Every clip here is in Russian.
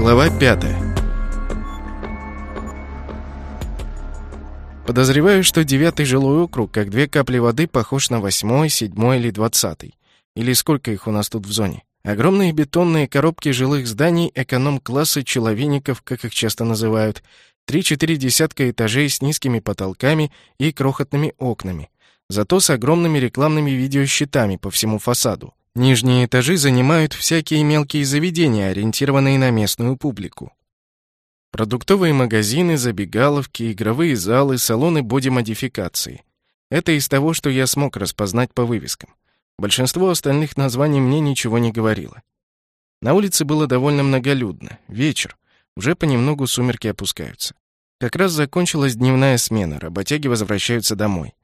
Глава 5 Подозреваю, что девятый жилой округ, как две капли воды, похож на восьмой, седьмой или двадцатый. Или сколько их у нас тут в зоне. Огромные бетонные коробки жилых зданий эконом-класса человеников, как их часто называют, три-четыре десятка этажей с низкими потолками и крохотными окнами, зато с огромными рекламными видеощитами по всему фасаду. Нижние этажи занимают всякие мелкие заведения, ориентированные на местную публику. Продуктовые магазины, забегаловки, игровые залы, салоны бодимодификации. Это из того, что я смог распознать по вывескам. Большинство остальных названий мне ничего не говорило. На улице было довольно многолюдно. Вечер. Уже понемногу сумерки опускаются. Как раз закончилась дневная смена, работяги возвращаются домой.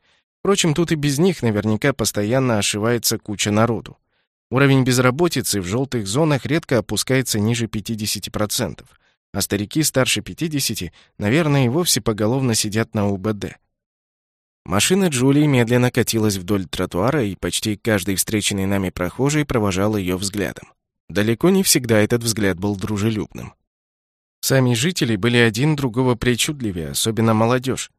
Впрочем, тут и без них наверняка постоянно ошивается куча народу. Уровень безработицы в желтых зонах редко опускается ниже 50%, а старики старше 50, наверное, и вовсе поголовно сидят на УБД. Машина Джулии медленно катилась вдоль тротуара, и почти каждый встреченный нами прохожий провожал ее взглядом. Далеко не всегда этот взгляд был дружелюбным. Сами жители были один другого причудливее, особенно молодежь.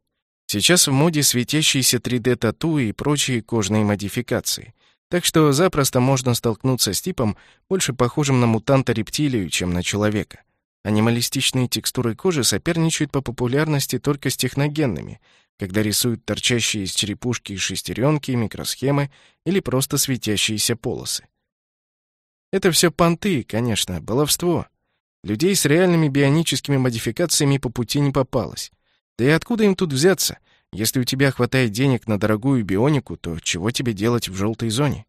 Сейчас в моде светящиеся 3D-тату и прочие кожные модификации. Так что запросто можно столкнуться с типом, больше похожим на мутанта-рептилию, чем на человека. Анималистичные текстуры кожи соперничают по популярности только с техногенными, когда рисуют торчащие из черепушки шестеренки, микросхемы или просто светящиеся полосы. Это все понты, конечно, баловство. Людей с реальными бионическими модификациями по пути не попалось. Да и откуда им тут взяться? Если у тебя хватает денег на дорогую бионику, то чего тебе делать в желтой зоне?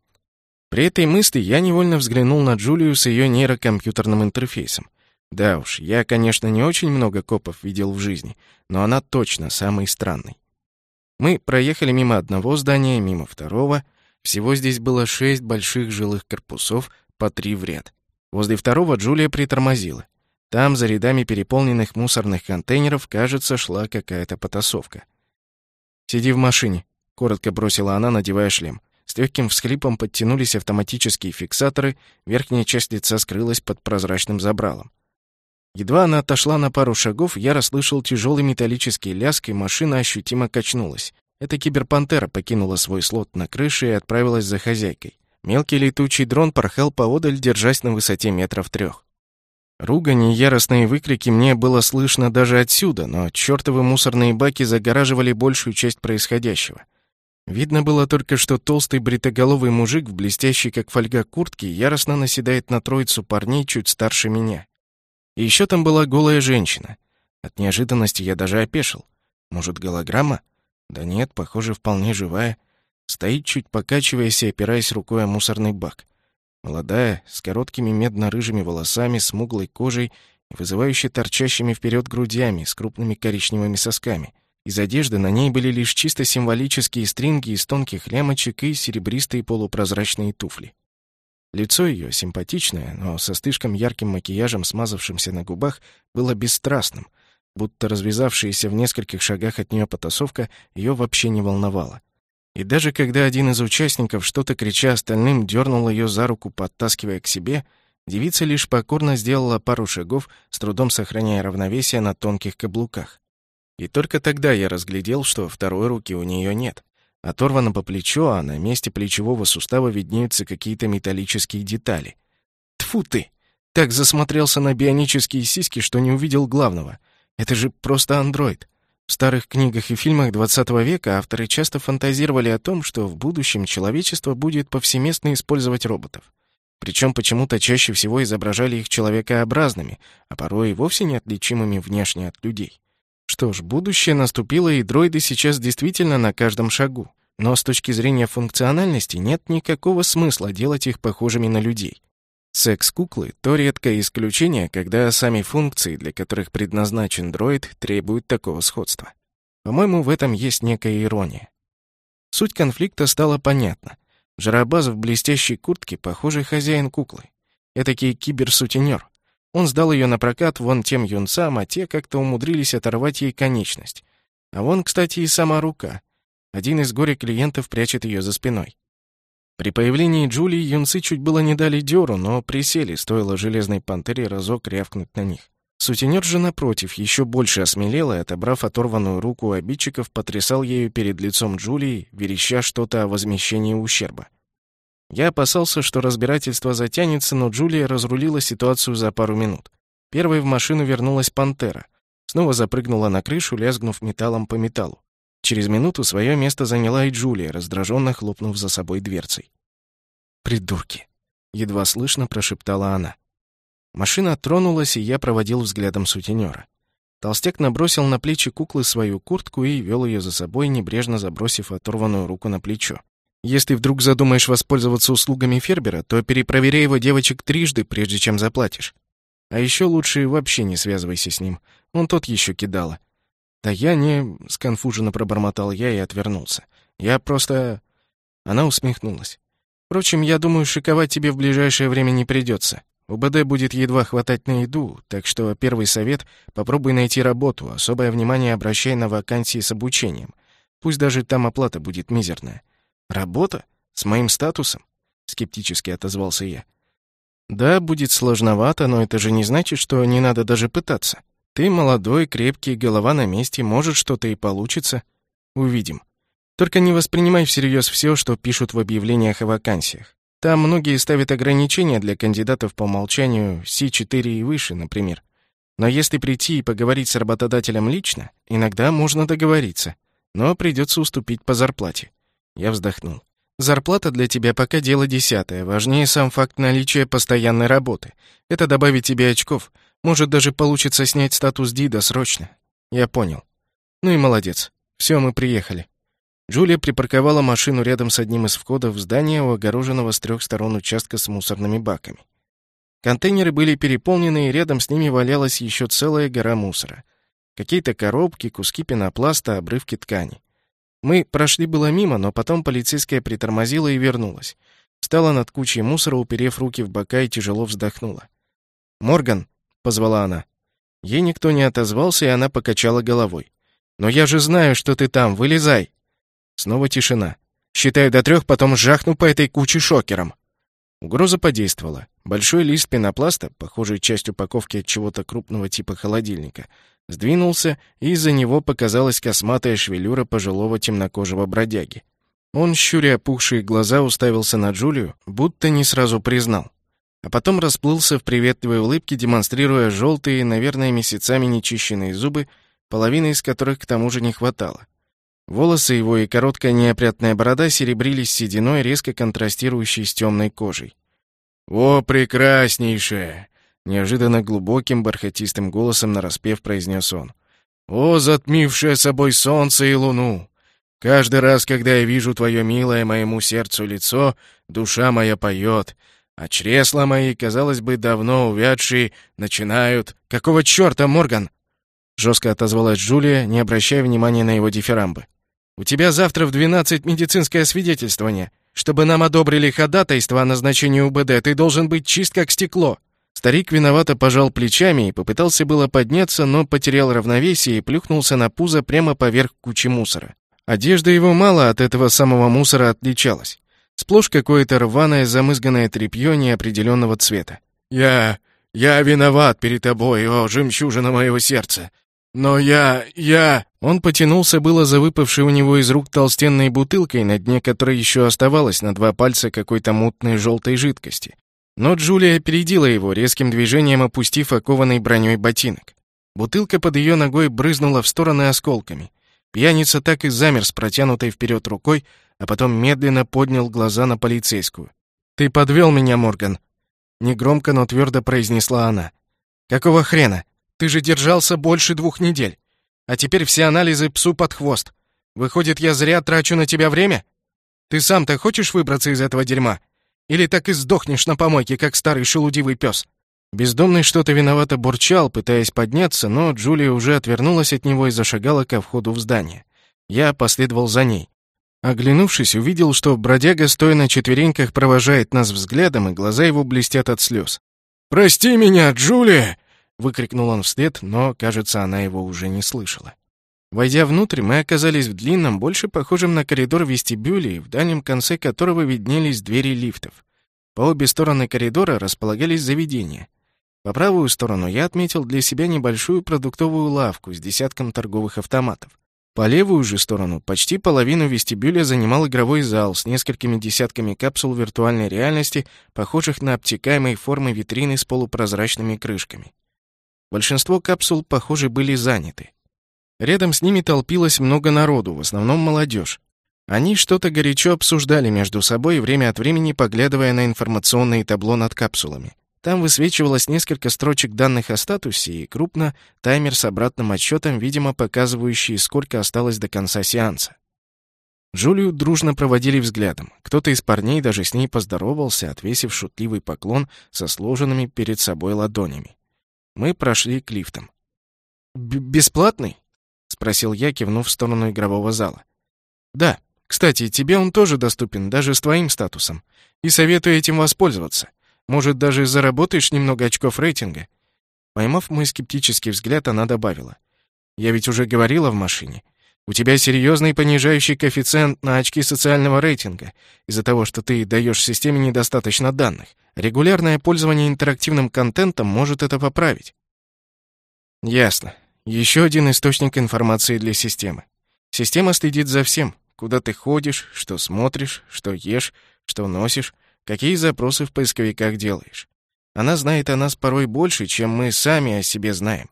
При этой мысли я невольно взглянул на Джулию с ее нейрокомпьютерным интерфейсом. Да уж, я, конечно, не очень много копов видел в жизни, но она точно самый странный. Мы проехали мимо одного здания, мимо второго. Всего здесь было шесть больших жилых корпусов, по три в ряд. Возле второго Джулия притормозила. Там, за рядами переполненных мусорных контейнеров, кажется, шла какая-то потасовка. «Сиди в машине», — коротко бросила она, надевая шлем. С легким всхлипом подтянулись автоматические фиксаторы, верхняя часть лица скрылась под прозрачным забралом. Едва она отошла на пару шагов, я расслышал тяжелый металлический лязг, и машина ощутимо качнулась. Эта киберпантера покинула свой слот на крыше и отправилась за хозяйкой. Мелкий летучий дрон порхал поодаль, держась на высоте метров трех. Ругань и яростные выкрики мне было слышно даже отсюда, но чёртовы мусорные баки загораживали большую часть происходящего. Видно было только, что толстый бритоголовый мужик в блестящей как фольга куртке яростно наседает на троицу парней чуть старше меня. И ещё там была голая женщина. От неожиданности я даже опешил. Может, голограмма? Да нет, похоже, вполне живая. Стоит чуть покачиваясь и опираясь рукой о мусорный бак. Молодая, с короткими медно-рыжими волосами, смуглой кожей и вызывающе торчащими вперед грудями с крупными коричневыми сосками. Из одежды на ней были лишь чисто символические стринги из тонких лямочек и серебристые полупрозрачные туфли. Лицо ее, симпатичное, но со слишком ярким макияжем, смазавшимся на губах, было бесстрастным, будто развязавшаяся в нескольких шагах от нее потасовка ее вообще не волновала. И даже когда один из участников, что-то крича остальным, дернул ее за руку, подтаскивая к себе, девица лишь покорно сделала пару шагов, с трудом сохраняя равновесие на тонких каблуках. И только тогда я разглядел, что второй руки у нее нет. Оторвано по плечу, а на месте плечевого сустава виднеются какие-то металлические детали. Тфу ты! Так засмотрелся на бионические сиськи, что не увидел главного. Это же просто андроид. В старых книгах и фильмах XX века авторы часто фантазировали о том, что в будущем человечество будет повсеместно использовать роботов. Причем почему-то чаще всего изображали их человекообразными, а порой и вовсе неотличимыми внешне от людей. Что ж, будущее наступило, и дроиды сейчас действительно на каждом шагу. Но с точки зрения функциональности нет никакого смысла делать их похожими на людей. Секс-куклы — то редкое исключение, когда сами функции, для которых предназначен дроид, требуют такого сходства. По-моему, в этом есть некая ирония. Суть конфликта стала понятна. Жарабаз в блестящей куртке, похожий хозяин куклы. Этакий киберсутенер. Он сдал ее на прокат вон тем юнцам, а те как-то умудрились оторвать ей конечность. А вон, кстати, и сама рука. Один из горе клиентов прячет ее за спиной. При появлении Джулии юнцы чуть было не дали дёру, но присели, стоило железной пантере разок рявкнуть на них. Сутенер же, напротив, еще больше осмелел и, отобрав оторванную руку обидчиков, потрясал ею перед лицом Джулии, вереща что-то о возмещении ущерба. Я опасался, что разбирательство затянется, но Джулия разрулила ситуацию за пару минут. Первой в машину вернулась пантера. Снова запрыгнула на крышу, лязгнув металлом по металлу. Через минуту свое место заняла и Джулия, раздраженно хлопнув за собой дверцей. «Придурки!» — едва слышно прошептала она. Машина тронулась, и я проводил взглядом сутенера. Толстяк набросил на плечи куклы свою куртку и вел ее за собой, небрежно забросив оторванную руку на плечо. «Если вдруг задумаешь воспользоваться услугами Фербера, то перепроверяй его девочек трижды, прежде чем заплатишь. А еще лучше вообще не связывайся с ним. Он тот еще кидала. «Да я не...» — сконфуженно пробормотал я и отвернулся. «Я просто...» Она усмехнулась. «Впрочем, я думаю, шиковать тебе в ближайшее время не придется. УБД будет едва хватать на еду, так что первый совет — попробуй найти работу, особое внимание обращай на вакансии с обучением. Пусть даже там оплата будет мизерная». «Работа? С моим статусом?» — скептически отозвался я. «Да, будет сложновато, но это же не значит, что не надо даже пытаться. Ты молодой, крепкий, голова на месте, может, что-то и получится. Увидим. Только не воспринимай всерьез все, что пишут в объявлениях о вакансиях. Там многие ставят ограничения для кандидатов по умолчанию С4 и выше, например. Но если прийти и поговорить с работодателем лично, иногда можно договориться, но придется уступить по зарплате. Я вздохнул. Зарплата для тебя пока дело десятое, важнее сам факт наличия постоянной работы. Это добавит тебе очков — может, даже получится снять статус Дида срочно. Я понял. Ну и молодец. Все, мы приехали. Джулия припарковала машину рядом с одним из входов в здание, огороженного с трех сторон участка с мусорными баками. Контейнеры были переполнены, и рядом с ними валялась еще целая гора мусора. Какие-то коробки, куски пенопласта, обрывки ткани. Мы прошли было мимо, но потом полицейская притормозила и вернулась. Встала над кучей мусора, уперев руки в бока и тяжело вздохнула. «Морган, — позвала она. Ей никто не отозвался, и она покачала головой. «Но я же знаю, что ты там, вылезай!» Снова тишина. «Считаю до трех, потом жахну по этой куче шокером!» Угроза подействовала. Большой лист пенопласта, похожий часть упаковки от чего-то крупного типа холодильника, сдвинулся, и из-за него показалась косматая шевелюра пожилого темнокожего бродяги. Он, щуря опухшие глаза, уставился на Джулию, будто не сразу признал а потом расплылся в приветливой улыбке, демонстрируя желтые, наверное, месяцами нечищенные зубы, половины из которых к тому же не хватало. Волосы его и короткая неопрятная борода серебрились сединой, резко контрастирующей с темной кожей. «О, прекраснейшая!» — неожиданно глубоким бархатистым голосом нараспев произнес он. «О, затмившее собой солнце и луну! Каждый раз, когда я вижу твое милое моему сердцу лицо, душа моя поет, а чресла мои, казалось бы, давно увядшие, начинают... «Какого черта, Морган?» Жестко отозвалась Джулия, не обращая внимания на его дифирамбы. «У тебя завтра в двенадцать медицинское свидетельствование. Чтобы нам одобрили ходатайство о назначении УБД, ты должен быть чист как стекло». Старик виновато пожал плечами и попытался было подняться, но потерял равновесие и плюхнулся на пузо прямо поверх кучи мусора. Одежда его мало от этого самого мусора отличалась. Сплошь какое-то рваное, замызганное тряпье неопределенного цвета. «Я... я виноват перед тобой, о, жемчужина моего сердца! Но я... я...» Он потянулся было за выпавшей у него из рук толстенной бутылкой, на дне которой еще оставалось на два пальца какой-то мутной желтой жидкости. Но Джулия опередила его, резким движением опустив окованной броней ботинок. Бутылка под ее ногой брызнула в стороны осколками. Пьяница так и замер с протянутой вперед рукой, а потом медленно поднял глаза на полицейскую. «Ты подвел меня, Морган!» Негромко, но твердо произнесла она. «Какого хрена? Ты же держался больше двух недель. А теперь все анализы псу под хвост. Выходит, я зря трачу на тебя время? Ты сам-то хочешь выбраться из этого дерьма? Или так и сдохнешь на помойке, как старый шелудивый пес?» Бездомный что-то виновато бурчал, пытаясь подняться, но Джулия уже отвернулась от него и зашагала ко входу в здание. Я последовал за ней. Оглянувшись, увидел, что бродяга, стоя на четвереньках, провожает нас взглядом, и глаза его блестят от слез. «Прости меня, Джулия!» — выкрикнул он вслед, но, кажется, она его уже не слышала. Войдя внутрь, мы оказались в длинном, больше похожем на коридор вестибюле, в дальнем конце которого виднелись двери лифтов. По обе стороны коридора располагались заведения. По правую сторону я отметил для себя небольшую продуктовую лавку с десятком торговых автоматов. По левую же сторону почти половину вестибюля занимал игровой зал с несколькими десятками капсул виртуальной реальности, похожих на обтекаемые формы витрины с полупрозрачными крышками. Большинство капсул, похоже, были заняты. Рядом с ними толпилось много народу, в основном молодежь. Они что-то горячо обсуждали между собой, время от времени поглядывая на информационные табло над капсулами. Там высвечивалось несколько строчек данных о статусе и крупно таймер с обратным отсчетом, видимо, показывающий, сколько осталось до конца сеанса. Джулию дружно проводили взглядом. Кто-то из парней даже с ней поздоровался, отвесив шутливый поклон со сложенными перед собой ладонями. Мы прошли к лифтам. «Бесплатный?» — спросил я, кивнув в сторону игрового зала. «Да. Кстати, тебе он тоже доступен, даже с твоим статусом. И советую этим воспользоваться. Может, даже заработаешь немного очков рейтинга». Поймав мой скептический взгляд, она добавила. «Я ведь уже говорила в машине. У тебя серьезный понижающий коэффициент на очки социального рейтинга из-за того, что ты даешь системе недостаточно данных. Регулярное пользование интерактивным контентом может это поправить». «Ясно. Еще один источник информации для системы. Система следит за всем, куда ты ходишь, что смотришь, что ешь, что носишь, какие запросы в поисковиках делаешь. Она знает о нас порой больше, чем мы сами о себе знаем.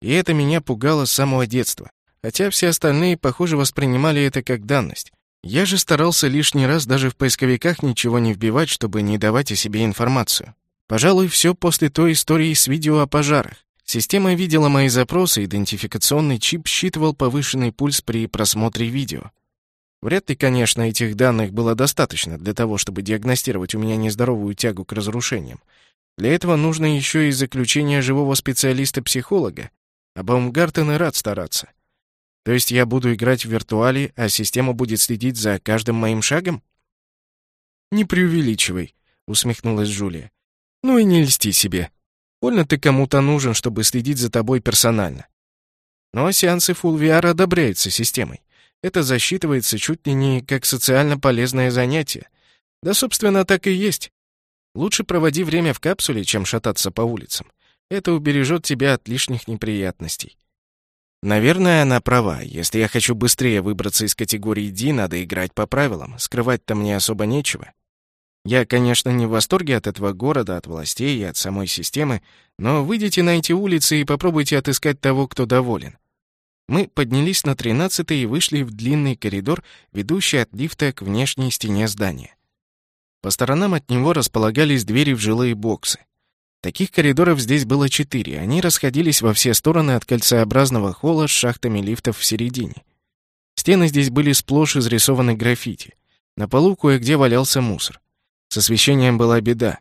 И это меня пугало с самого детства, хотя все остальные, похоже, воспринимали это как данность. Я же старался лишний раз даже в поисковиках ничего не вбивать, чтобы не давать о себе информацию. Пожалуй, все после той истории с видео о пожарах. Система видела мои запросы, идентификационный чип считывал повышенный пульс при просмотре видео. Вряд ли, конечно, этих данных было достаточно для того, чтобы диагностировать у меня нездоровую тягу к разрушениям. Для этого нужно еще и заключение живого специалиста-психолога. А Баумгартен и рад стараться. То есть я буду играть в виртуале, а система будет следить за каждым моим шагом? «Не преувеличивай», — усмехнулась Джулия. «Ну и не льсти себе. Больно ты кому-то нужен, чтобы следить за тобой персонально. Но сеансы Full VR одобряются системой. Это засчитывается чуть ли не как социально полезное занятие. Да, собственно, так и есть. Лучше проводи время в капсуле, чем шататься по улицам. Это убережет тебя от лишних неприятностей. Наверное, она права. Если я хочу быстрее выбраться из категории D, надо играть по правилам. Скрывать-то мне особо нечего. Я, конечно, не в восторге от этого города, от властей и от самой системы, но выйдите на эти улицы и попробуйте отыскать того, кто доволен. Мы поднялись на тринадцатый и вышли в длинный коридор, ведущий от лифта к внешней стене здания. По сторонам от него располагались двери в жилые боксы. Таких коридоров здесь было четыре, они расходились во все стороны от кольцеобразного холла с шахтами лифтов в середине. Стены здесь были сплошь изрисованы граффити. На полу кое-где валялся мусор. С освещением была беда.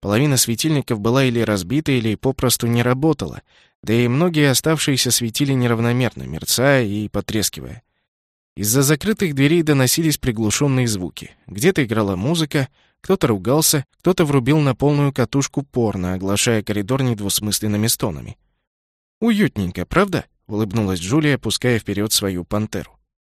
Половина светильников была или разбита, или попросту не работала, да и многие оставшиеся светили неравномерно, мерцая и потрескивая. Из-за закрытых дверей доносились приглушенные звуки. Где-то играла музыка, кто-то ругался, кто-то врубил на полную катушку порно, оглашая коридор недвусмысленными стонами. «Уютненько, правда?» — улыбнулась Джулия, пуская вперед свою пантеру.